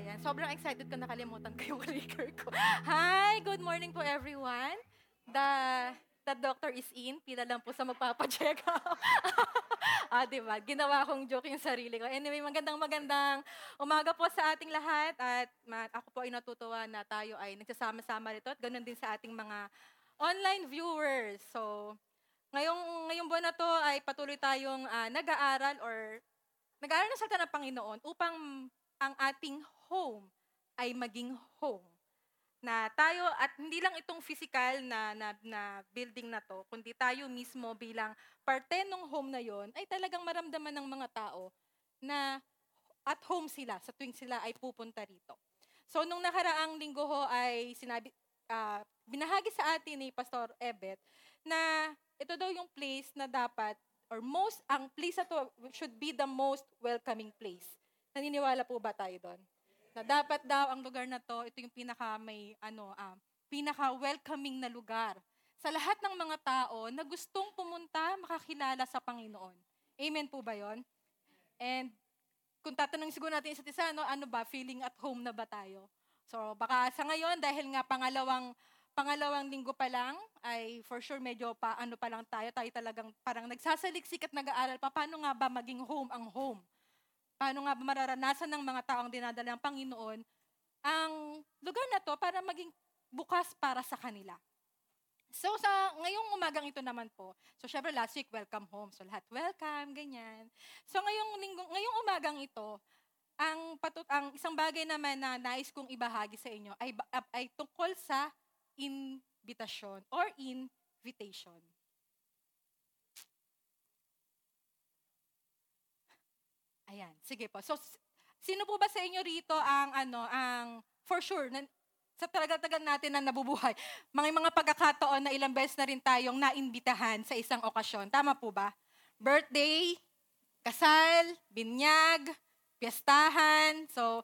Ayan, sobrang excited ko nakalimutan ko yung clicker ko. Hi, good morning po everyone. The the doctor is in, pila lang po sa magpapa-check up. ah, di ba? Ginawa kong joke yung sarili ko. Anyway, magandang magandang umaga po sa ating lahat at ako po ay natutuwa na tayo ay nagsasama-sama rito at ganun din sa ating mga online viewers. So, ngayong, ngayong buwan na to ay patuloy tayong ah, nag-aaral or nag-aaral ng salita ng Panginoon upang ang ating home ay maging home. Na tayo, at hindi lang itong physical na, na, na building na to, kundi tayo mismo bilang parte ng home na yon ay talagang maramdaman ng mga tao na at home sila sa tuwing sila ay pupunta rito. So, nung nakaraang linggo ho ay sinabi, ah, binahagi sa atin ni Pastor Ebet na ito daw yung place na dapat or most ang place na should be the most welcoming place. Naniniwala po ba tayo doon? Na dapat daw ang lugar na to, ito yung pinaka may ano, um, pinaka welcoming na lugar sa lahat ng mga tao na gustong pumunta, makakilala sa Panginoon. Amen po ba 'yon? And kung tatanungin siguro natin isa't isa, no, ano ba, feeling at home na ba tayo? So baka sa ngayon, dahil nga pangalawang pangalawang linggo pa lang, ay for sure medyo pa ano pa lang tayo, tayo talagang parang nagsasaliksik at nag-aaral pa, paano nga ba maging home ang home? Paano nga ba mararanasan ng mga taong dinadala ng Panginoon ang lugar na to para maging bukas para sa kanila? So sa ngayong umagang ito naman po, so syempre last week welcome home. So lahat welcome, ganyan. So ngayong linggo, ngayong umagang ito, ang patut ang isang bagay naman na nais kong ibahagi sa inyo ay ay tungkol sa invitation or invitation. Ayan, sige po. So sino po ba sa inyo rito ang ano ang for sure na, sa tagal-tagal natin na nabubuhay, mga mga pagkakataon na ilang beses na rin tayong naimbitahan sa isang okasyon. Tama po ba? Birthday, kasal, binyag, piyestahan. So,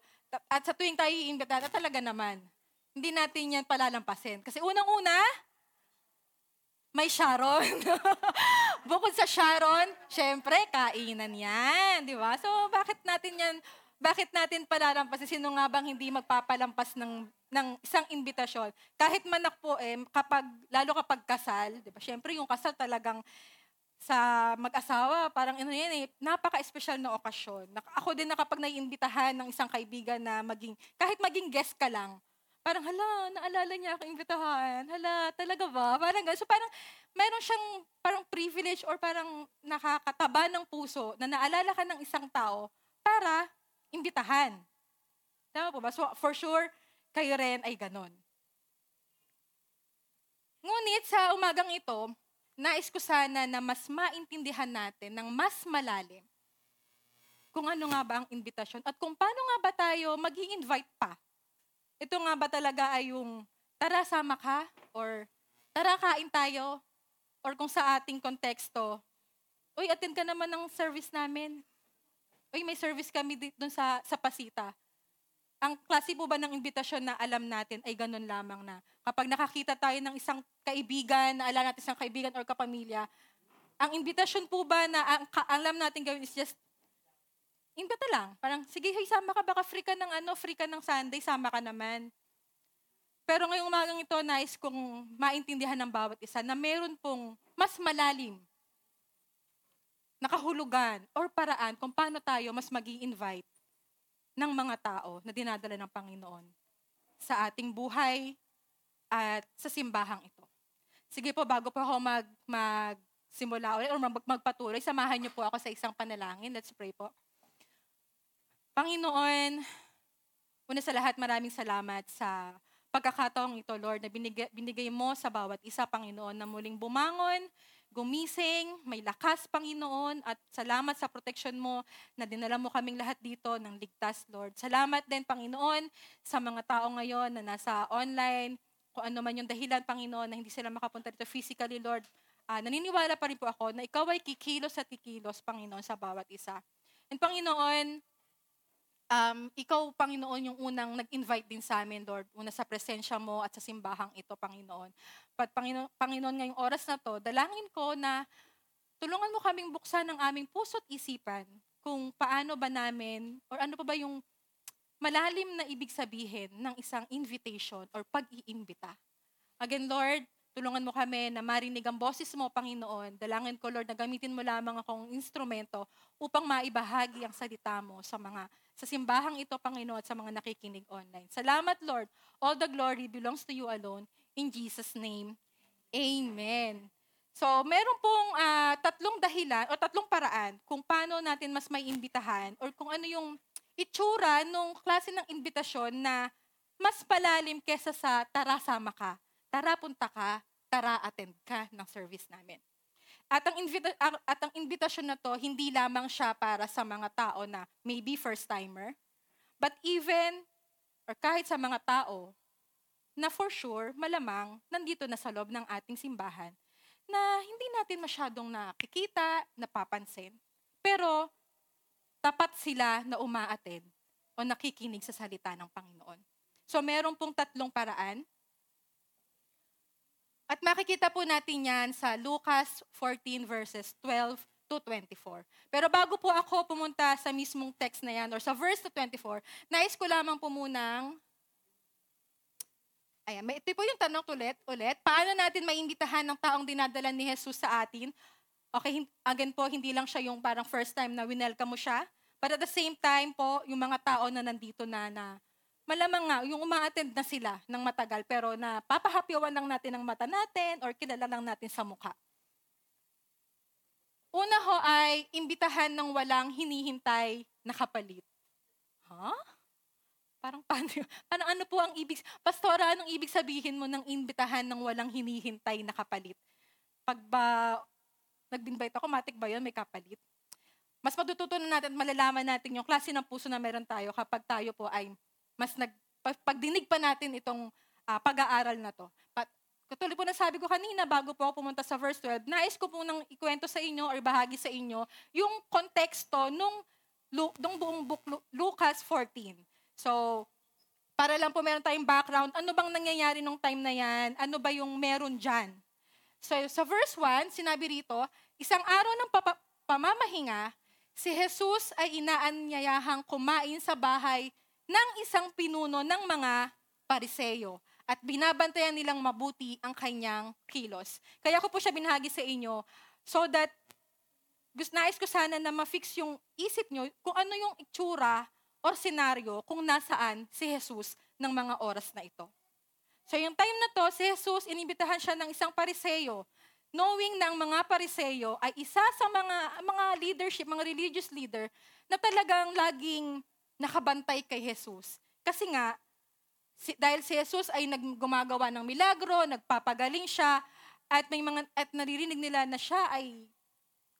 at sa tuwing tayo iimbitahan, talaga naman, hindi natin yan palalampasin. Kasi unang-una, may Sharon. Bukod sa Sharon, syempre, kainan yan. Di ba? So, bakit natin yan, bakit natin palalampasin? Sino nga bang hindi magpapalampas ng ng isang imbitasyon. Kahit manak po eh, kapag, lalo kapag kasal, di ba? Siyempre yung kasal talagang sa mag-asawa, parang ano yan eh, napaka-espesyal na okasyon. Ako din na kapag naiimbitahan ng isang kaibigan na maging, kahit maging guest ka lang, parang hala, naalala niya ako imbitahan. Hala, talaga ba? Parang So parang meron siyang parang privilege or parang nakakataba ng puso na naalala ka ng isang tao para imbitahan. Tama po ba? So for sure, kayo rin ay ganon. Ngunit sa umagang ito, nais ko sana na mas maintindihan natin ng mas malalim kung ano nga ba ang invitation at kung paano nga ba tayo mag invite pa. Ito nga ba talaga ay yung tara sama ka or tara kain tayo or kung sa ating konteksto, uy, attend ka naman ng service namin. Uy, may service kami dito sa, sa Pasita ang klase po ba ng imbitasyon na alam natin ay ganun lamang na kapag nakakita tayo ng isang kaibigan, na alam natin isang kaibigan or kapamilya, ang imbitasyon po ba na ang alam natin gawin is just imbita lang. Parang, sige, hey, sama ka, baka free ka ng ano, free ka ng Sunday, sama ka naman. Pero ngayong umagang ito, nice kung maintindihan ng bawat isa na meron pong mas malalim nakahulugan or paraan kung paano tayo mas mag invite ng mga tao na dinadala ng Panginoon sa ating buhay at sa simbahang ito. Sige po, bago po ako mag, magsimula ulit or mag, magpatuloy, samahan niyo po ako sa isang panalangin. Let's pray po. Panginoon, una sa lahat, maraming salamat sa pagkakataong ito, Lord, na binigay, binigay mo sa bawat isa, Panginoon, na muling bumangon, gumising, may lakas, Panginoon, at salamat sa protection mo na dinala mo kaming lahat dito ng ligtas, Lord. Salamat din, Panginoon, sa mga tao ngayon na nasa online, kung ano man yung dahilan, Panginoon, na hindi sila makapunta dito physically, Lord. Uh, naniniwala pa rin po ako na ikaw ay kikilos at kikilos, Panginoon, sa bawat isa. And Panginoon, um, ikaw, Panginoon, yung unang nag-invite din sa amin, Lord, una sa presensya mo at sa simbahang ito, Panginoon. Pat, Panginoon, Panginoon, ngayong oras na to, dalangin ko na tulungan mo kaming buksan ng aming puso't isipan kung paano ba namin, or ano pa ba yung malalim na ibig sabihin ng isang invitation or pag-iimbita. Again, Lord, tulungan mo kami na marinig ang boses mo, Panginoon. Dalangin ko, Lord, na gamitin mo lamang akong instrumento upang maibahagi ang salita mo sa mga sa simbahang ito, Panginoon, at sa mga nakikinig online. Salamat, Lord. All the glory belongs to you alone. In Jesus' name, Amen. So, meron pong uh, tatlong dahilan o tatlong paraan kung paano natin mas may imbitahan or kung ano yung itsura nung klase ng imbitasyon na mas palalim kesa sa tara sama ka, tara punta ka, tara attend ka ng service namin. At ang, invita- at ang invitasyon na to, hindi lamang siya para sa mga tao na maybe first timer, but even or kahit sa mga tao na for sure, malamang, nandito na sa loob ng ating simbahan na hindi natin masyadong nakikita, napapansin. Pero tapat sila na umaattend o nakikinig sa salita ng Panginoon. So meron pong tatlong paraan. At makikita po natin yan sa Lucas 14 verses 12 to 24. Pero bago po ako pumunta sa mismong text na yan or sa verse to 24, nais ko lamang po munang Ayan, may, ito po yung tanong ulit, ulit. Paano natin maimbitahan ng taong dinadala ni Jesus sa atin? Okay, again po, hindi lang siya yung parang first time na winelcome mo siya. But at the same time po, yung mga tao na nandito na, na malamang nga, yung uma-attend na sila ng matagal, pero na papahapyawan lang natin ang mata natin or kilala lang natin sa mukha. Una ho ay imbitahan ng walang hinihintay na kapalit. Ha? Huh? Parang paano, parang ano po ang ibig, pastora, anong ibig sabihin mo ng imbitahan ng walang hinihintay na kapalit? Pag ba, nag-invite ako, matik ba yun, may kapalit? mas matututunan natin at malalaman natin yung klase ng puso na meron tayo kapag tayo po ay mas nag, pagdinig pa natin itong uh, pag-aaral na to. But, Katulad po na sabi ko kanina, bago po ako pumunta sa verse 12, nais ko po nang ikwento sa inyo or bahagi sa inyo yung konteksto nung, nung buong book Lucas 14. So, para lang po meron tayong background, ano bang nangyayari nung time na yan? Ano ba yung meron dyan? So, sa verse 1, sinabi rito, isang araw ng papa- pamamahinga, si Jesus ay inaanyayahang kumain sa bahay ng isang pinuno ng mga pariseyo at binabantayan nilang mabuti ang kanyang kilos. Kaya ko po siya binahagi sa inyo so that gusto nais ko sana na ma-fix yung isip nyo kung ano yung itsura or senaryo kung nasaan si Jesus ng mga oras na ito. So yung time na to, si Jesus, inibitahan siya ng isang pariseyo knowing na ang mga pariseyo ay isa sa mga mga leadership, mga religious leader na talagang laging nakabantay kay Jesus. Kasi nga, si, dahil si Jesus ay naggumagawa ng milagro, nagpapagaling siya, at may mga at naririnig nila na siya ay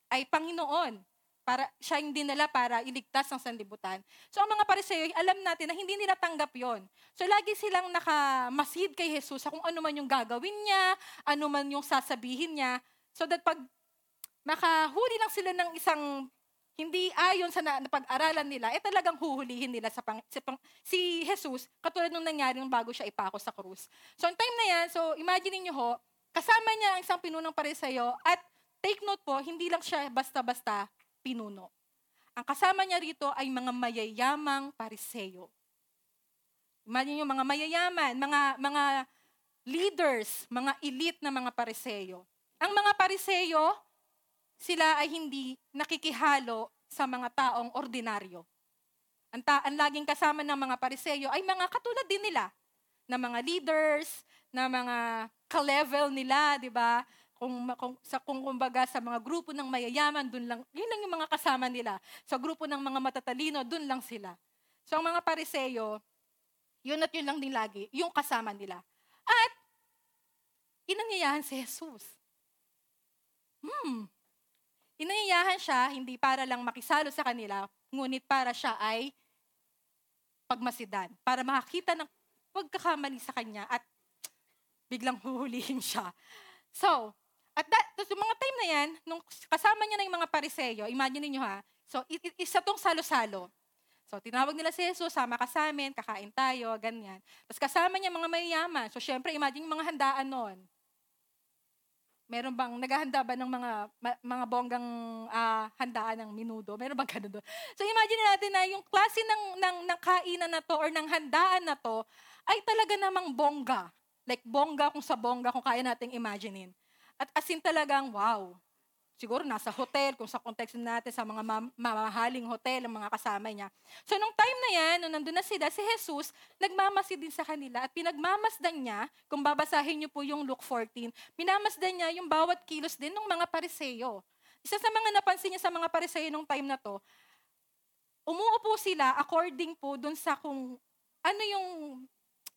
ay Panginoon para siya yung dinala para iligtas ng sanlibutan. So ang mga pariseyo, alam natin na hindi nila tanggap yon. So lagi silang nakamasid kay Jesus sa kung ano man yung gagawin niya, ano man yung sasabihin niya, so that pag makahuli lang sila ng isang hindi ayon sa na, pag-aralan nila, eh talagang huhulihin nila sa pang, si, pang, si Jesus, katulad nung nangyari nung bago siya ipako sa krus. So, ang time na yan, so imagine niyo ho, kasama niya ang isang pinunong pariseyo at take note po, hindi lang siya basta-basta pinuno. Ang kasama niya rito ay mga mayayamang pariseyo. Imagine yung mga mayayaman, mga, mga leaders, mga elite na mga pariseyo. Ang mga pariseyo, sila ay hindi nakikihalo sa mga taong ordinaryo. Ang, ta- ang laging kasama ng mga pariseyo ay mga katulad din nila, na mga leaders, na mga ka-level nila, di ba? kung, kung sa kung kumbaga sa mga grupo ng mayayaman, dun lang, yun lang yung mga kasama nila. Sa grupo ng mga matatalino, dun lang sila. So ang mga pariseyo, yun at yun lang din lagi, yung kasama nila. At, inanyayahan si Jesus. Hmm. Inanyayahan siya, hindi para lang makisalo sa kanila, ngunit para siya ay pagmasidan. Para makakita ng pagkakamali sa kanya at biglang huhulihin siya. So, at that, yung mga time na yan, nung kasama niya na yung mga pariseyo, imagine niyo ha, so isa tong salo-salo. So, tinawag nila si Jesus, sama ka sa amin, kakain tayo, ganyan. Tapos kasama niya mga mayayaman. So, syempre, imagine yung mga handaan noon. Meron bang, naghahanda ba ng mga, ma- mga bonggang ah, handaan ng minudo? Meron bang ganun doon? So imagine natin na yung klase ng, ng, ng kainan na to or ng handaan na to ay talaga namang bongga. Like bongga kung sa bongga kung kaya nating imaginein. At asin talagang, wow, siguro nasa hotel, kung sa context natin, sa mga mam- mamahaling hotel, ang mga kasama niya. So, nung time na yan, nung nandun na sila, si Jesus, nagmamasid din sa kanila at pinagmamasdan niya, kung babasahin niyo po yung Luke 14, minamasdan niya yung bawat kilos din ng mga pariseyo. Isa sa mga napansin niya sa mga pariseyo nung time na to, umuupo sila according po dun sa kung ano yung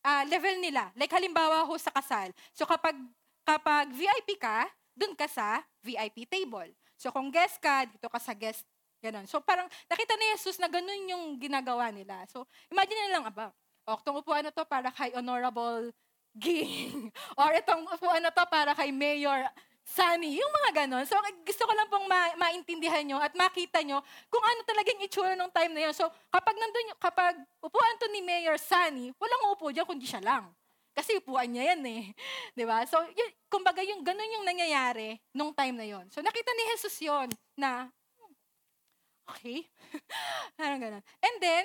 ah, level nila. Like halimbawa ho sa kasal. So kapag kapag VIP ka, dun ka sa VIP table. So kung guest ka, dito ka sa guest, ganun. So parang nakita ni Jesus na ganun yung ginagawa nila. So imagine nila lang, aba, o, itong upuan na to para kay Honorable Ging. Or itong upuan na to para kay Mayor Sunny. Yung mga ganon. So gusto ko lang pong ma- maintindihan nyo at makita nyo kung ano talagang itsura nung time na yun. So kapag nandun, kapag upuan to ni Mayor Sunny, walang upo dyan kundi siya lang. Kasi upuan niya yan eh. ba? So, yun, kumbaga yung ganun yung nangyayari nung time na yon. So, nakita ni Jesus yon na, hmm, okay. Parang ganun. And then,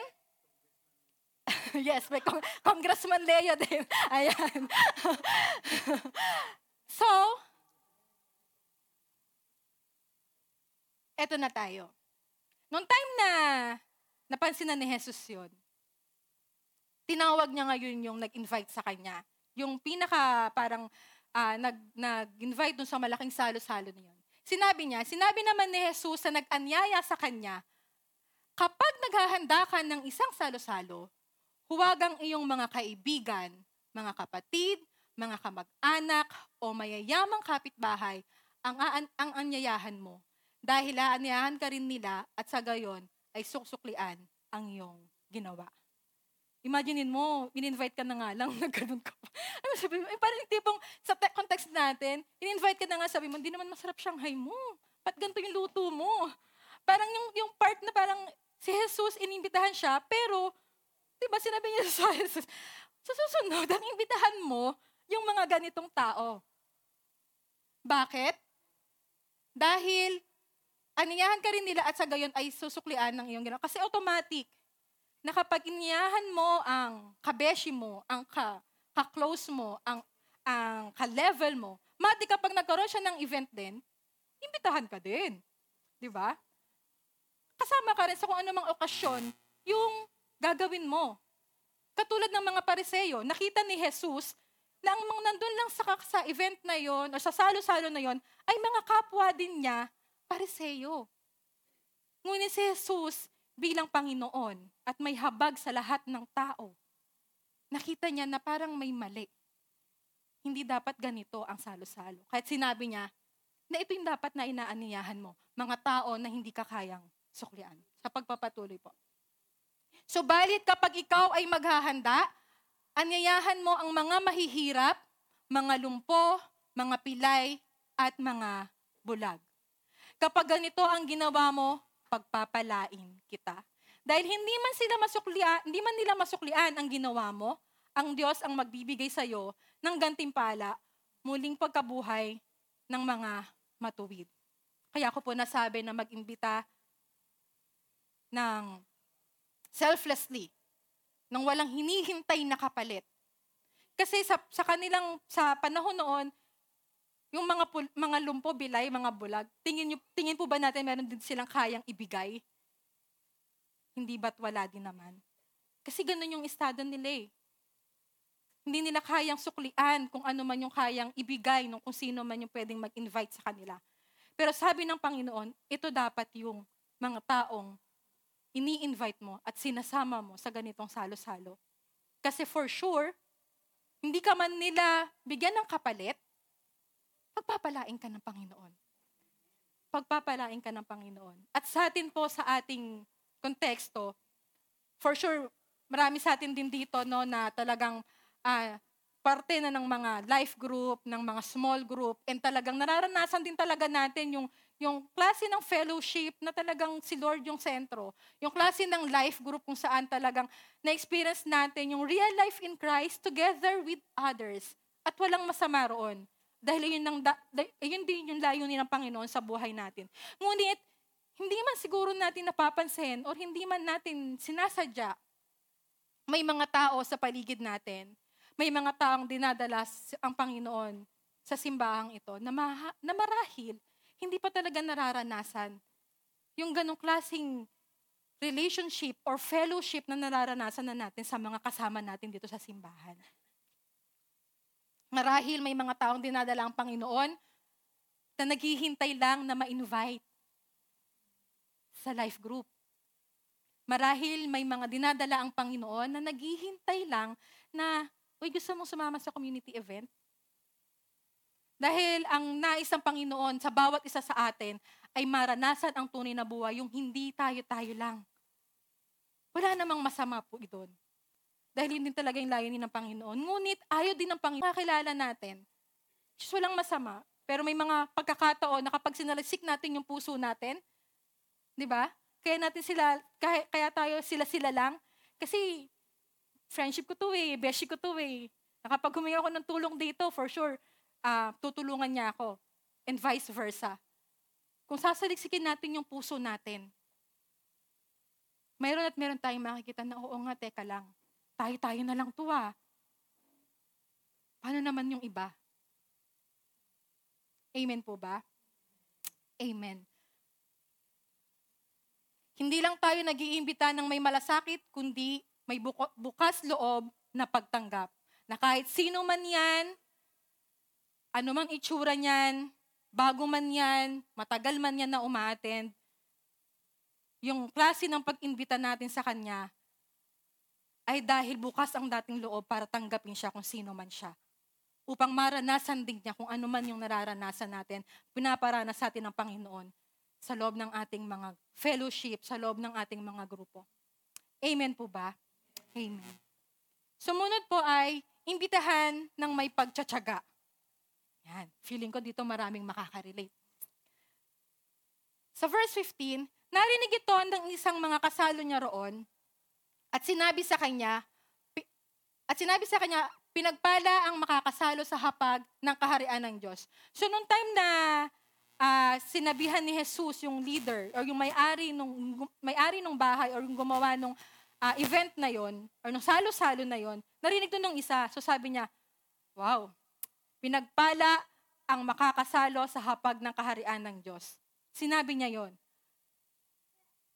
yes, may Cong- Congressman Leo din. Ayan. so, eto na tayo. Nung time na napansin na ni Jesus yon, tinawag niya ngayon yung nag-invite sa kanya. Yung pinaka parang ah, nag, nag-invite dun sa malaking salo-salo na yun. Sinabi niya, sinabi naman ni Jesus na nag-anyaya sa kanya, kapag naghahanda ka ng isang salo-salo, huwag ang iyong mga kaibigan, mga kapatid, mga kamag-anak, o mayayamang kapitbahay ang, aan, ang anyayahan mo. Dahil aanyayahan ka rin nila at sa gayon ay suksuklian ang iyong ginawa. Imaginein mo, in-invite ka na nga lang, nagkaroon ka pa. Ano sabi mo? Eh, parang tipong, sa te- context natin, in-invite ka na nga, sabi mo, hindi naman masarap Shanghai mo. Ba't ganito yung luto mo? Parang yung, yung part na parang si Jesus, inimbitahan siya, pero, di ba sinabi niya sa Jesus, sa susunod, ang imbitahan mo, yung mga ganitong tao. Bakit? Dahil, aniyahan ka rin nila at sa gayon ay susuklian ng iyong ginawa. Kasi automatic, na kapag iniyahan mo ang kabeshi mo, ang ka, ka-close mo, ang, ang ka-level mo, mati kapag nagkaroon siya ng event din, imbitahan ka din. Di ba? Kasama ka rin sa kung anumang okasyon yung gagawin mo. Katulad ng mga pariseyo, nakita ni Jesus na ang mga nandun lang sa, sa event na yon o sa salo-salo na yon ay mga kapwa din niya, pariseyo. Ngunit si Jesus, bilang Panginoon at may habag sa lahat ng tao, nakita niya na parang may mali. Hindi dapat ganito ang salo-salo. Kahit sinabi niya na ito yung dapat na inaaniyahan mo, mga tao na hindi ka kayang suklian. Sa pagpapatuloy po. So, balit kapag ikaw ay maghahanda, anyayahan mo ang mga mahihirap, mga lumpo, mga pilay, at mga bulag. Kapag ganito ang ginawa mo, pagpapalain kita. Dahil hindi man sila masuklian, hindi man nila masuklian ang ginawa mo, ang Diyos ang magbibigay sa iyo ng gantimpala, muling pagkabuhay ng mga matuwid. Kaya ako po nasabi na mag-imbita ng selflessly, nang walang hinihintay na kapalit. Kasi sa, sa kanilang, sa panahon noon, yung mga pul- mga lumpo, bilay, mga bulag, tingin, nyo, tingin po ba natin meron din silang kayang ibigay? Hindi ba't wala din naman? Kasi ganun yung estado nila eh. Hindi nila kayang suklian kung ano man yung kayang ibigay ng kung sino man yung pwedeng mag-invite sa kanila. Pero sabi ng Panginoon, ito dapat yung mga taong ini-invite mo at sinasama mo sa ganitong salo-salo. Kasi for sure, hindi ka man nila bigyan ng kapalit, pagpapalain ka ng Panginoon. Pagpapalain ka ng Panginoon. At sa atin po, sa ating konteksto, for sure, marami sa atin din dito no, na talagang ah, parte na ng mga life group, ng mga small group, and talagang nararanasan din talaga natin yung, yung klase ng fellowship na talagang si Lord yung sentro. Yung klase ng life group kung saan talagang na-experience natin yung real life in Christ together with others. At walang masama roon. Dahil yun, ng, yun din yung layunin ng Panginoon sa buhay natin. Ngunit, hindi man siguro natin napapansin or hindi man natin sinasadya, may mga tao sa paligid natin, may mga taong dinadala ang Panginoon sa simbahang ito na, maha, na marahil hindi pa talaga nararanasan yung ganong klasing relationship or fellowship na nararanasan na natin sa mga kasama natin dito sa simbahan. Marahil may mga taong dinadala ang Panginoon na naghihintay lang na ma-invite sa life group. Marahil may mga dinadala ang Panginoon na naghihintay lang na, uy, gusto mong sumama sa community event? Dahil ang nais ng Panginoon sa bawat isa sa atin ay maranasan ang tunay na buhay, yung hindi tayo-tayo lang. Wala namang masama po doon. Dahil yun din talaga yung layunin ng Panginoon. Ngunit ayaw din ng Panginoon makakilala natin. Just walang masama. Pero may mga pagkakataon na kapag sinalisik natin yung puso natin, di ba? Kaya natin sila, kaya, kaya tayo sila-sila lang. Kasi friendship ko to eh, beshi ko to eh. Kapag humingi ako ng tulong dito, for sure, uh, tutulungan niya ako. And vice versa. Kung sasaliksikin natin yung puso natin, mayroon at meron tayong makikita na, oo nga, teka lang. Tayo-tayo na lang to ah. Paano naman yung iba? Amen po ba? Amen. Hindi lang tayo nag-iimbita ng may malasakit, kundi may bukas loob na pagtanggap. Na kahit sino man yan, ano mang itsura niyan, bago man yan, matagal man yan na umaattend, yung klase ng pag-imbita natin sa Kanya ay dahil bukas ang dating loob para tanggapin siya kung sino man siya. Upang maranasan din niya kung ano man yung nararanasan natin, pinaparanas sa atin ng Panginoon sa loob ng ating mga fellowship, sa loob ng ating mga grupo. Amen po ba? Amen. Sumunod po ay imbitahan ng may pagtsatsaga. Yan. Feeling ko dito maraming makaka-relate. Sa verse 15, narinig ito ng isang mga kasalo niya roon at sinabi sa kanya, at sinabi sa kanya, pinagpala ang makakasalo sa hapag ng kaharian ng Diyos. So, nung time na uh, sinabihan ni Jesus yung leader or yung may-ari nung may-ari ng bahay or yung gumawa nung uh, event na yon or nung salo-salo na yon, narinig to nung isa. So sabi niya, wow, Pinagpala ang makakasalo sa hapag ng kaharian ng Diyos. Sinabi niya yon.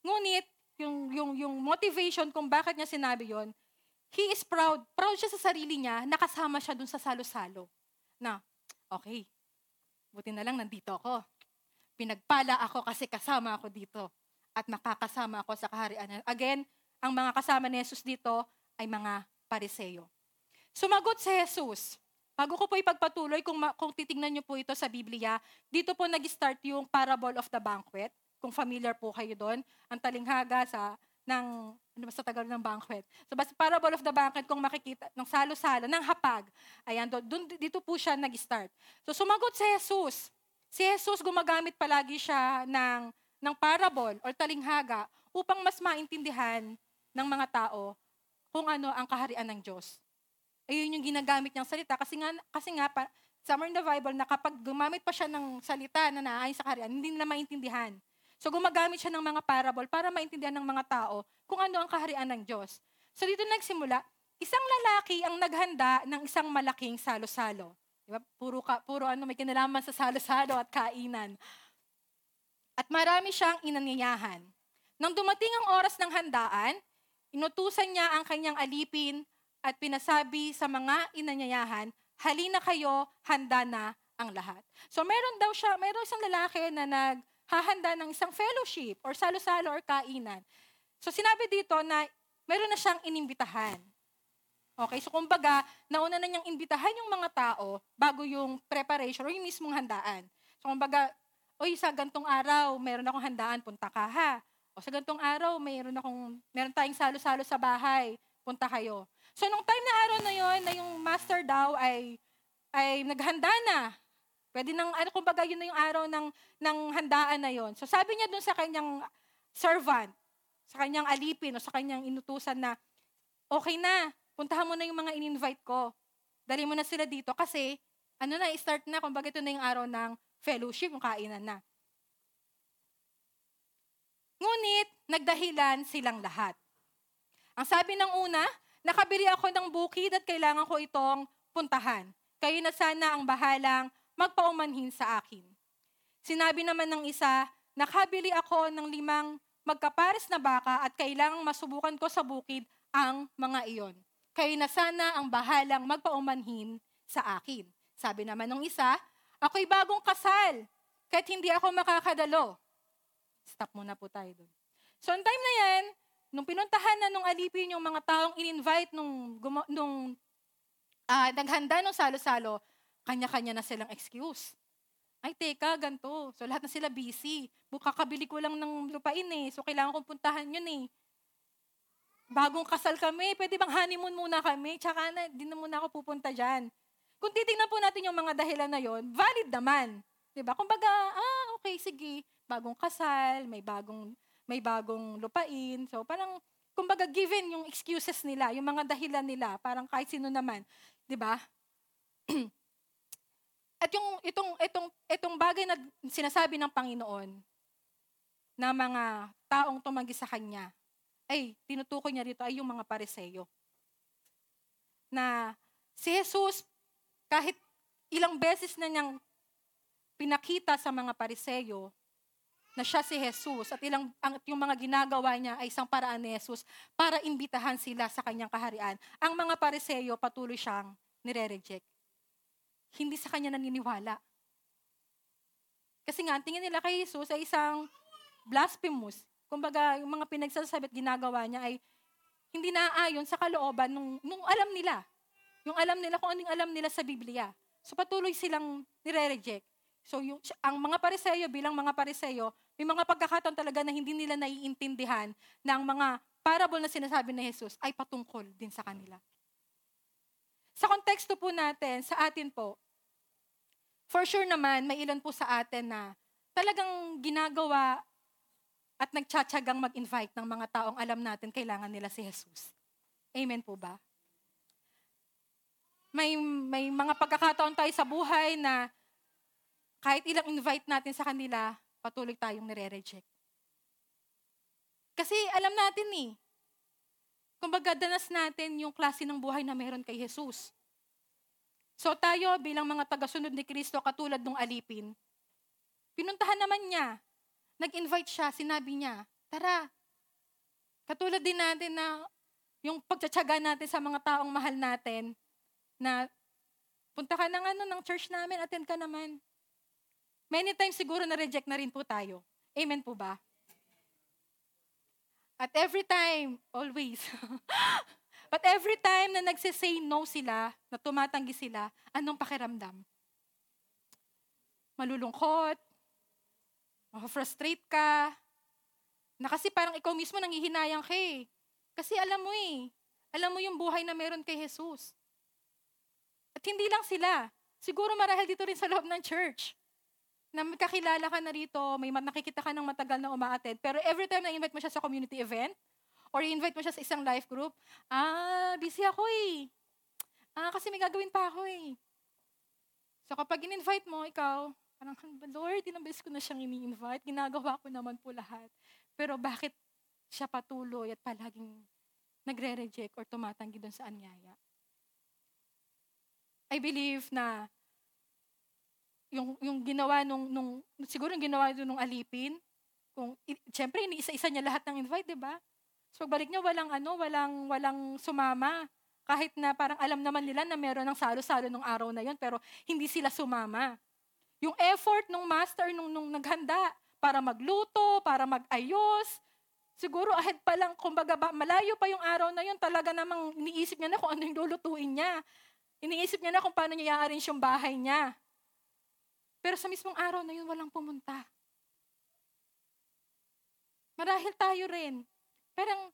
Ngunit, yung, yung, yung motivation kung bakit niya sinabi yon, he is proud. Proud siya sa sarili niya, nakasama siya dun sa salo-salo. Na, okay, buti na lang nandito ako. Pinagpala ako kasi kasama ako dito. At makakasama ako sa kaharian. Again, ang mga kasama ni Jesus dito ay mga pariseyo. Sumagot si Jesus, Bago ko po ipagpatuloy, kung, ma- kung titingnan niyo po ito sa Biblia, dito po nag-start yung parable of the banquet. Kung familiar po kayo doon, ang talinghaga sa ng ano ba sa tagal ng banquet. So basta parable of the banquet kung makikita ng salo-salo ng hapag. Ayan doon dito po siya nag-start. So sumagot si Jesus. Si Jesus gumagamit palagi siya ng ng parable or talinghaga upang mas maintindihan ng mga tao kung ano ang kaharian ng Diyos ayun yung ginagamit niyang salita. Kasi nga, kasi nga pa, somewhere in the Bible na kapag gumamit pa siya ng salita na naayon sa kariyan, hindi nila maintindihan. So gumagamit siya ng mga parable para maintindihan ng mga tao kung ano ang kaharian ng Diyos. So dito nagsimula, isang lalaki ang naghanda ng isang malaking salo-salo. Diba? Puro, ka, puro ano, may kinalaman sa salo-salo at kainan. At marami siyang inanyayahan. Nang dumating ang oras ng handaan, inutusan niya ang kanyang alipin at pinasabi sa mga inanyayahan, halina kayo, handa na ang lahat. So meron daw siya, meron isang lalaki na naghahanda ng isang fellowship or salo-salo or kainan. So sinabi dito na meron na siyang inimbitahan. Okay, so kumbaga, nauna na niyang imbitahan yung mga tao bago yung preparation or yung mismong handaan. So kumbaga, oy, sa gantong araw, meron akong handaan, punta ka ha. O sa gantong araw, meron akong, meron tayong salo-salo sa bahay, punta kayo. So, nung time na araw na yon na yung master daw ay, ay naghanda na. Pwede nang, ano, kumbaga yun na yung araw ng, ng handaan na yon. So, sabi niya dun sa kanyang servant, sa kanyang alipin o sa kanyang inutusan na, okay na, puntahan mo na yung mga in-invite ko. Dali mo na sila dito kasi ano na, start na, kung ito na yung araw ng fellowship, yung kainan na. Ngunit, nagdahilan silang lahat. Ang sabi ng una, nakabili ako ng bukid at kailangan ko itong puntahan. Kayo na sana ang bahalang magpaumanhin sa akin. Sinabi naman ng isa, nakabili ako ng limang magkapares na baka at kailangang masubukan ko sa bukid ang mga iyon. Kayo na sana ang bahalang magpaumanhin sa akin. Sabi naman ng isa, ako'y bagong kasal, kahit hindi ako makakadalo. Stop muna po tayo doon. So, on time na yan, nung pinuntahan na nung alipin yung mga taong in-invite nung, nung uh, naghanda nung salo-salo, kanya-kanya na silang excuse. Ay, teka, ganto. So, lahat na sila busy. Bukakabili ko lang ng lupain eh. So, kailangan kong puntahan yun eh. Bagong kasal kami, pwede bang honeymoon muna kami? Tsaka na, di na muna ako pupunta dyan. Kung titingnan po natin yung mga dahilan na yon, valid naman. ba? Kumbaga, ah, okay, sige, bagong kasal, may bagong may bagong lupain. So parang kumbaga given yung excuses nila, yung mga dahilan nila, parang kahit sino naman, 'di ba? At yung itong itong itong bagay na sinasabi ng Panginoon na mga taong tumanggi sa kanya, ay tinutukoy niya rito ay yung mga pariseyo. Na si Jesus kahit ilang beses na niyang pinakita sa mga pariseyo na siya si Jesus at ilang ang, yung mga ginagawa niya ay isang paraan ni Jesus para imbitahan sila sa kanyang kaharian. Ang mga pariseyo patuloy siyang nire-reject. Hindi sa kanya naniniwala. Kasi nga, tingin nila kay Jesus ay isang blasphemous. Kumbaga, yung mga pinagsasabi at ginagawa niya ay hindi naaayon sa kalooban nung, nung alam nila yung alam nila kung anong alam nila sa Biblia. So patuloy silang nire-reject. So yung, ang mga pariseyo bilang mga pariseyo, may mga pagkakataon talaga na hindi nila naiintindihan na ang mga parable na sinasabi ni Jesus ay patungkol din sa kanila. Sa konteksto po natin, sa atin po, for sure naman, may ilan po sa atin na talagang ginagawa at nagtsatsagang mag-invite ng mga taong alam natin kailangan nila si Jesus. Amen po ba? may, may mga pagkakataon tayo sa buhay na kahit ilang invite natin sa kanila, patuloy tayong nire-reject. Kasi alam natin eh, kumbaga danas natin yung klase ng buhay na meron kay Jesus. So tayo bilang mga tagasunod ni Kristo katulad ng alipin, pinuntahan naman niya, nag-invite siya, sinabi niya, tara, katulad din natin na yung pagtsatsaga natin sa mga taong mahal natin, na punta ka ng ano, ng church namin, attend ka naman. Many times siguro na-reject na rin po tayo. Amen po ba? At every time, always. But every time na nagsisay no sila, na tumatanggi sila, anong pakiramdam? Malulungkot, frustrate ka, na kasi parang ikaw mismo nangihinayang ka eh. Kasi alam mo eh, alam mo yung buhay na meron kay Jesus. At hindi lang sila. Siguro marahil dito rin sa loob ng church. Na magkakilala ka na rito, may nakikita ka ng matagal na umaattend, pero every time na invite mo siya sa community event, or invite mo siya sa isang life group, ah, busy ako eh. Ah, kasi may gagawin pa ako eh. So kapag in-invite mo, ikaw, parang, Lord, ilang beses ko na siyang ini-invite, ginagawa ko naman po lahat. Pero bakit siya patuloy at palaging nagre-reject or tumatanggi doon sa anyaya? I believe na yung, yung ginawa nung, nung, siguro yung ginawa nung alipin, kung, siyempre, iniisa-isa niya lahat ng invite, di ba? So, pagbalik niya, walang ano, walang, walang sumama. Kahit na parang alam naman nila na meron ng salo-salo nung araw na yon pero hindi sila sumama. Yung effort nung master nung, nung naghanda para magluto, para magayos, siguro ahead pa lang, kumbaga ba, malayo pa yung araw na yon talaga namang iniisip niya na kung ano yung lulutuin niya. Iniisip niya na kung paano niya i-arrange yung bahay niya. Pero sa mismong araw na yun, walang pumunta. Marahil tayo rin. Parang,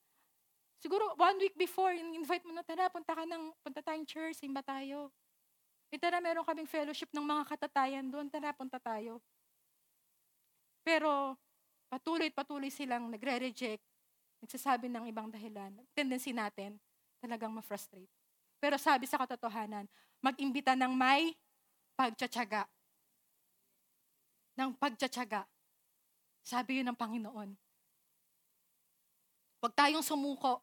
siguro one week before, invite mo na, tara, punta ka ng, punta tayong church, simba tayo. E tara, meron kaming fellowship ng mga katatayan doon, tara, punta tayo. Pero, patuloy patuloy silang nagre-reject, nagsasabi ng ibang dahilan. Tendency natin, talagang ma-frustrate. Pero sabi sa katotohanan, mag-imbita ng may pagtsatsaga. Ng pagtsatsaga. Sabi yun ng Panginoon. Huwag tayong sumuko.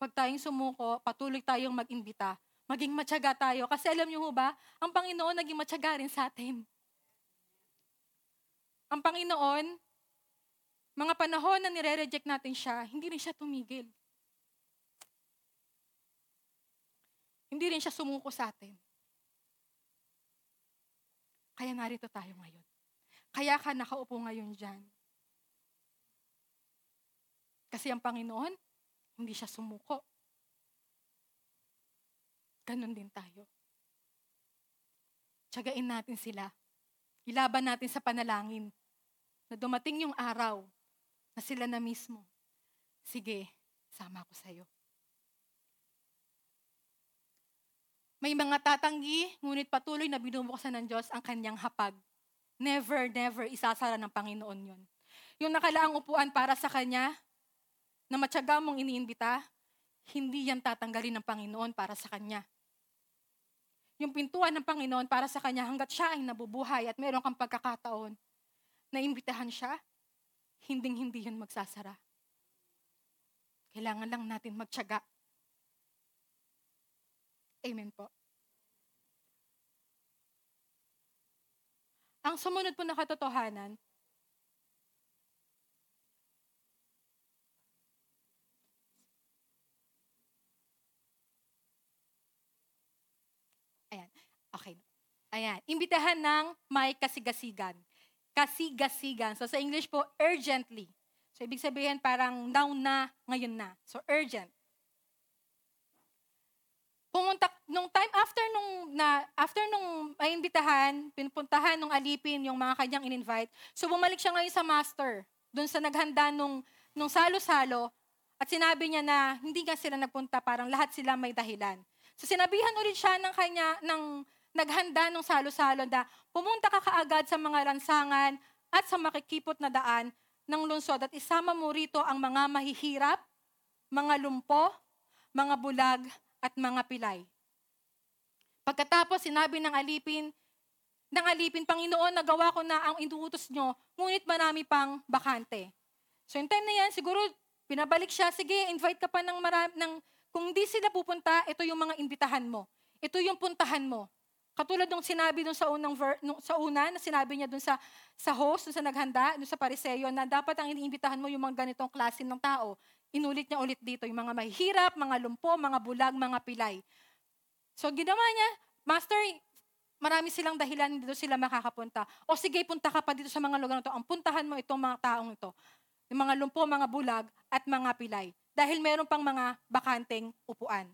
Huwag tayong sumuko, patuloy tayong mag-imbita. Maging matyaga tayo. Kasi alam niyo ho ba, ang Panginoon naging matyaga rin sa atin. Ang Panginoon, mga panahon na nire-reject natin siya, hindi rin siya tumigil. Hindi rin siya sumuko sa atin. Kaya narito tayo ngayon. Kaya ka nakaupo ngayon dyan. Kasi ang Panginoon, hindi siya sumuko. Ganon din tayo. Tsagain natin sila. Ilaban natin sa panalangin na dumating yung araw na sila na mismo. Sige, sama ko sa'yo. May mga tatanggi, ngunit patuloy na binubuksan ng Diyos ang kanyang hapag. Never, never isasara ng Panginoon yun. Yung nakalaang upuan para sa Kanya, na matyaga mong iniimbita, hindi yan tatanggalin ng Panginoon para sa Kanya. Yung pintuan ng Panginoon para sa Kanya hanggat siya ay nabubuhay at meron kang pagkakataon na imbitahan siya, hinding-hindi yun magsasara. Kailangan lang natin magtyaga. Amen po. Ang sumunod po na katotohanan, Ayan. Okay. Ayan. Imbitahan ng may kasigasigan. Kasigasigan. So sa English po, urgently. So ibig sabihin parang now na, ngayon na. So urgent pumunta nung time after nung na after nung maimbitahan, pinupuntahan nung alipin yung mga kanyang in-invite. So bumalik siya ngayon sa master, doon sa naghanda nung nung salo-salo at sinabi niya na hindi nga sila nagpunta, parang lahat sila may dahilan. So sinabihan ulit siya ng kanya ng naghanda nung salo-salo na pumunta ka kaagad sa mga lansangan at sa makikipot na daan ng lungsod at isama mo rito ang mga mahihirap, mga lumpo, mga bulag, at mga pilay. Pagkatapos sinabi ng alipin, ng alipin, Panginoon, nagawa ko na ang inuutos nyo, ngunit marami pang bakante. So, yung time na yan, siguro, pinabalik siya, sige, invite ka pa ng marami, ng, kung hindi sila pupunta, ito yung mga imbitahan mo. Ito yung puntahan mo. Katulad nung sinabi dun sa unang ver, nung, sa una na sinabi niya dun sa sa host, dun sa naghanda, dun sa pariseyo na dapat ang iniimbitahan mo yung mga ganitong klase ng tao. Inulit niya ulit dito, yung mga mahihirap, mga lumpo, mga bulag, mga pilay. So ginawa niya, Master, marami silang dahilan dito sila makakapunta. O sige, punta ka pa dito sa mga lugar na ito. Ang puntahan mo itong mga taong ito. Yung mga lumpo, mga bulag, at mga pilay. Dahil meron pang mga bakanteng upuan.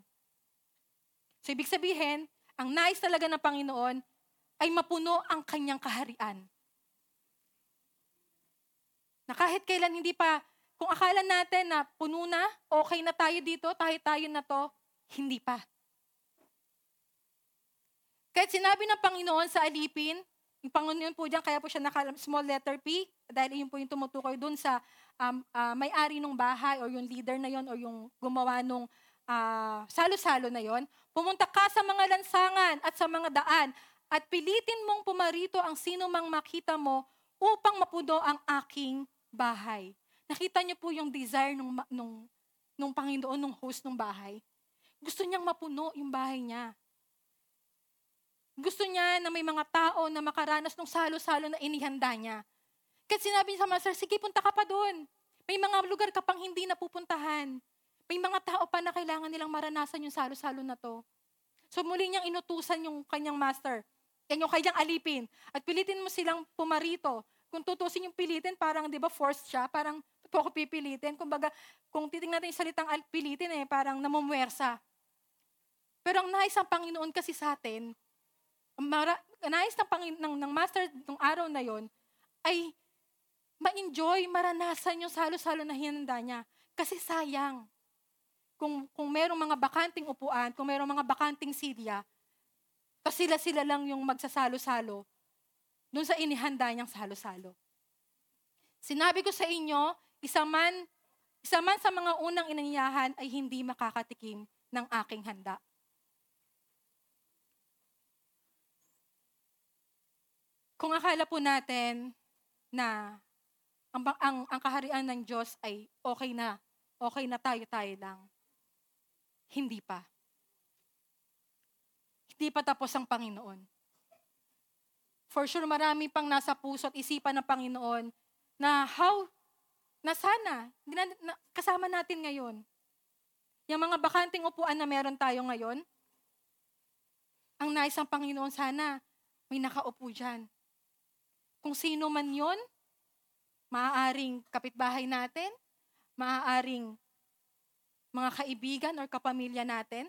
So ibig sabihin, ang nais talaga ng Panginoon ay mapuno ang kanyang kaharian. Na kahit kailan hindi pa kung akala natin na puno na, okay na tayo dito, tayo tayo na to, hindi pa. Kahit sinabi ng Panginoon sa alipin, yung Panginoon po dyan, kaya po siya naka small letter P, dahil yun po yung tumutukoy dun sa um, uh, may-ari ng bahay or yung leader na yon or yung gumawa nung uh, salo-salo na yon. Pumunta ka sa mga lansangan at sa mga daan at pilitin mong pumarito ang sino mang makita mo upang mapuno ang aking bahay. Nakita niyo po yung desire nung, nung, nung Panginoon, nung host ng bahay. Gusto niyang mapuno yung bahay niya. Gusto niya na may mga tao na makaranas ng salo-salo na inihanda niya. Kasi sinabi niya sa master, sige punta ka pa doon. May mga lugar ka pang hindi napupuntahan. May mga tao pa na kailangan nilang maranasan yung salo-salo na to. So muli niyang inutusan yung kanyang master, yan yung kanyang alipin. At pilitin mo silang pumarito. Kung tutusin yung pilitin, parang di ba forced siya, parang po ako pipilitin. Kumbaga, kung titingnan natin yung salitang pilitin eh, parang namumwersa. Pero ang nais ng Panginoon kasi sa atin, mara, nais ng, Panginoon, ng, ng master ng araw na yon ay ma-enjoy, maranasan yung salo-salo na hinanda niya. Kasi sayang. Kung, kung merong mga bakanting upuan, kung merong mga bakanting silya, kasi sila-sila lang yung magsasalo-salo doon sa inihanda niyang salo-salo. Sinabi ko sa inyo, isa man, isa man sa mga unang inanyahan ay hindi makakatikim ng aking handa. Kung akala po natin na ang, ang, ang kaharian ng Diyos ay okay na, okay na tayo-tayo lang. Hindi pa. Hindi pa tapos ang Panginoon. For sure, marami pang nasa puso at isipan ng Panginoon na how, na sana, na, na, kasama natin ngayon. Yung mga bakanting upuan na meron tayo ngayon, ang nais ng Panginoon sana, may nakaupo dyan. Kung sino man yon, maaaring kapitbahay natin, maaaring mga kaibigan or kapamilya natin.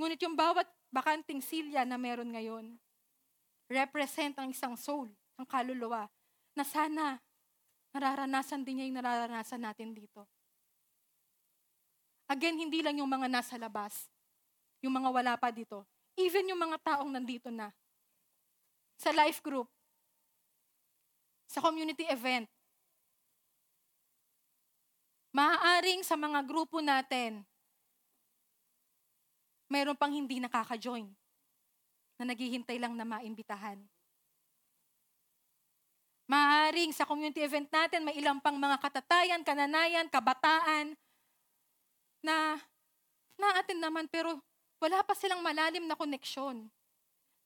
Ngunit yung bawat bakanting silya na meron ngayon, represent ang isang soul, ang kaluluwa, na sana nararanasan din niya yung nararanasan natin dito. Again, hindi lang yung mga nasa labas, yung mga wala pa dito. Even yung mga taong nandito na. Sa life group, sa community event, maaaring sa mga grupo natin, mayroon pang hindi nakaka-join na naghihintay lang na maimbitahan. Maaaring sa community event natin, may ilang pang mga katatayan, kananayan, kabataan, na naatin naman pero wala pa silang malalim na koneksyon.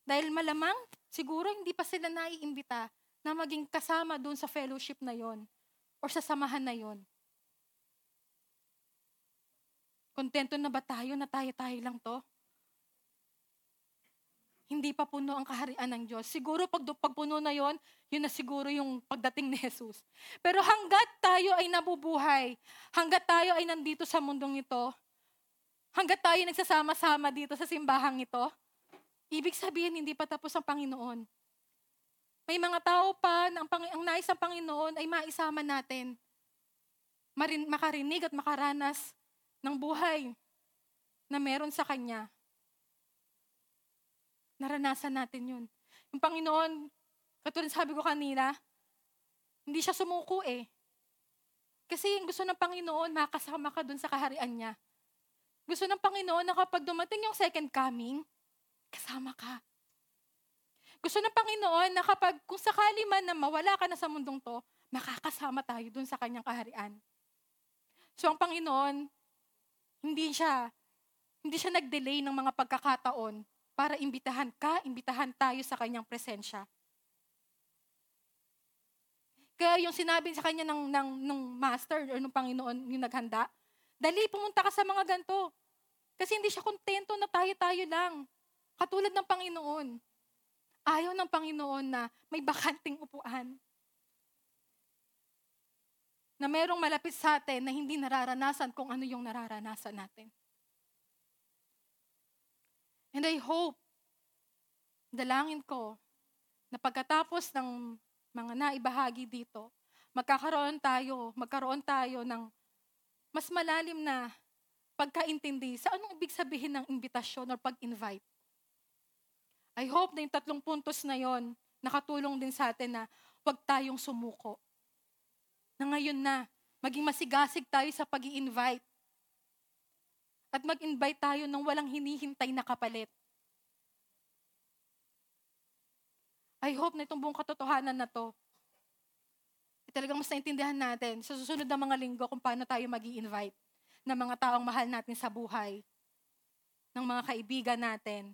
Dahil malamang, siguro hindi pa sila naiimbita na maging kasama doon sa fellowship na yon or sa samahan na yon. Kontento na ba tayo na tayo-tayo lang to? Hindi pa puno ang kaharian ng Diyos. Siguro pag, pag puno na yon, yun na siguro yung pagdating ni Jesus. Pero hanggat tayo ay nabubuhay, hanggat tayo ay nandito sa mundong ito, hanggat tayo nagsasama-sama dito sa simbahang ito, ibig sabihin hindi pa tapos ang Panginoon. May mga tao pa na ang, ang nais ng Panginoon ay maisama natin. Marin, makarinig at makaranas ng buhay na meron sa Kanya. Naranasan natin yun. Yung Panginoon, katulad sabi ko kanina, hindi siya sumuko eh. Kasi yung gusto ng Panginoon, makasama ka dun sa kaharian niya. Gusto ng Panginoon na kapag dumating yung second coming, kasama ka. Gusto ng Panginoon na kapag kung sakali man na mawala ka na sa mundong to, makakasama tayo dun sa kanyang kaharian. So ang Panginoon, hindi siya, hindi siya nag-delay ng mga pagkakataon para imbitahan ka, imbitahan tayo sa kanyang presensya. Kaya yung sinabi sa kanya ng, ng, ng master or ng Panginoon yung naghanda, dali, pumunta ka sa mga ganto. Kasi hindi siya kontento na tayo-tayo lang. Katulad ng Panginoon. Ayaw ng Panginoon na may bakanting upuan. Na merong malapit sa atin na hindi nararanasan kung ano yung nararanasan natin. And I hope, dalangin ko, na pagkatapos ng mga naibahagi dito, magkakaroon tayo, magkaroon tayo ng mas malalim na pagkaintindi sa anong ibig sabihin ng imbitasyon or pag-invite. I hope na yung tatlong puntos na yon nakatulong din sa atin na huwag tayong sumuko. Na ngayon na, maging masigasig tayo sa pag invite at mag-invite tayo ng walang hinihintay na kapalit. I hope na itong buong katotohanan na to, ay talagang mas naintindihan natin sa susunod na mga linggo kung paano tayo mag invite ng mga taong mahal natin sa buhay, ng mga kaibigan natin,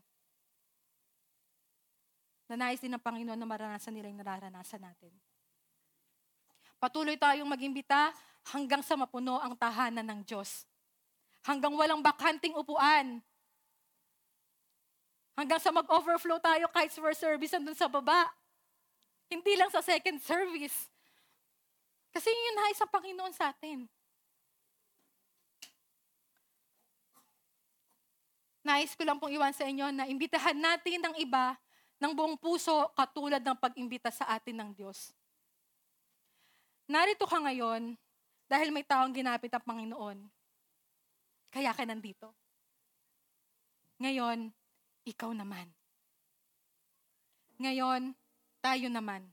na nais din ng Panginoon na maranasan nila yung nararanasan natin. Patuloy tayong mag-imbita hanggang sa mapuno ang tahanan ng Diyos hanggang walang bakanting upuan. Hanggang sa mag-overflow tayo kahit for service nandun sa baba. Hindi lang sa second service. Kasi yun na isang Panginoon sa atin. Nais ko lang pong iwan sa inyo na imbitahan natin ng iba ng buong puso katulad ng pag-imbita sa atin ng Diyos. Narito ka ngayon dahil may taong ginapit ang Panginoon kaya ka nandito. Ngayon, ikaw naman. Ngayon, tayo naman.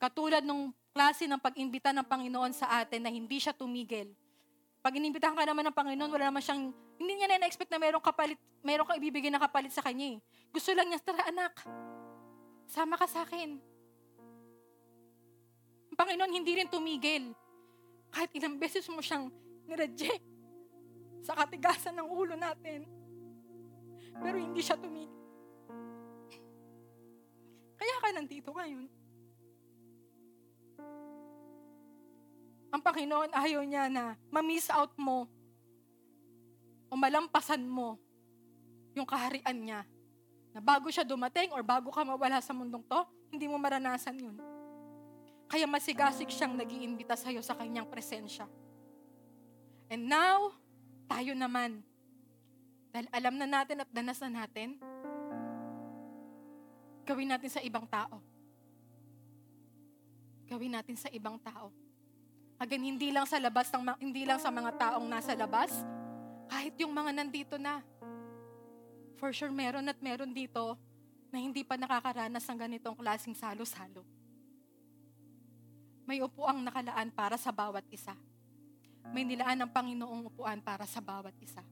Katulad nung klase ng pag-imbita ng Panginoon sa atin na hindi siya tumigil Pag inimbitahan ka naman ng Panginoon, wala naman siyang, hindi niya na expect na merong kapalit, merong kang ibibigay na kapalit sa kanya eh. Gusto lang niya, tara anak, sama ka sa akin. Ang Panginoon hindi rin tumigil. Kahit ilang beses mo siyang nireject sa katigasan ng ulo natin. Pero hindi siya tumigil. Kaya ka nandito ngayon. Ang Panginoon ayaw niya na ma-miss out mo o malampasan mo yung kaharian niya. Na bago siya dumating or bago ka mawala sa mundong to, hindi mo maranasan yun. Kaya masigasig siyang nag iimbita sa'yo sa kanyang presensya. And now, tayo naman. Dahil alam na natin at danas na natin, gawin natin sa ibang tao. Gawin natin sa ibang tao. Again, hindi lang sa labas ng hindi lang sa mga taong nasa labas, kahit yung mga nandito na. For sure meron at meron dito na hindi pa nakakaranas ng ganitong klaseng salo-salo. May upuang nakalaan para sa bawat isa. May nilaan ng Panginoong upuan para sa bawat isa.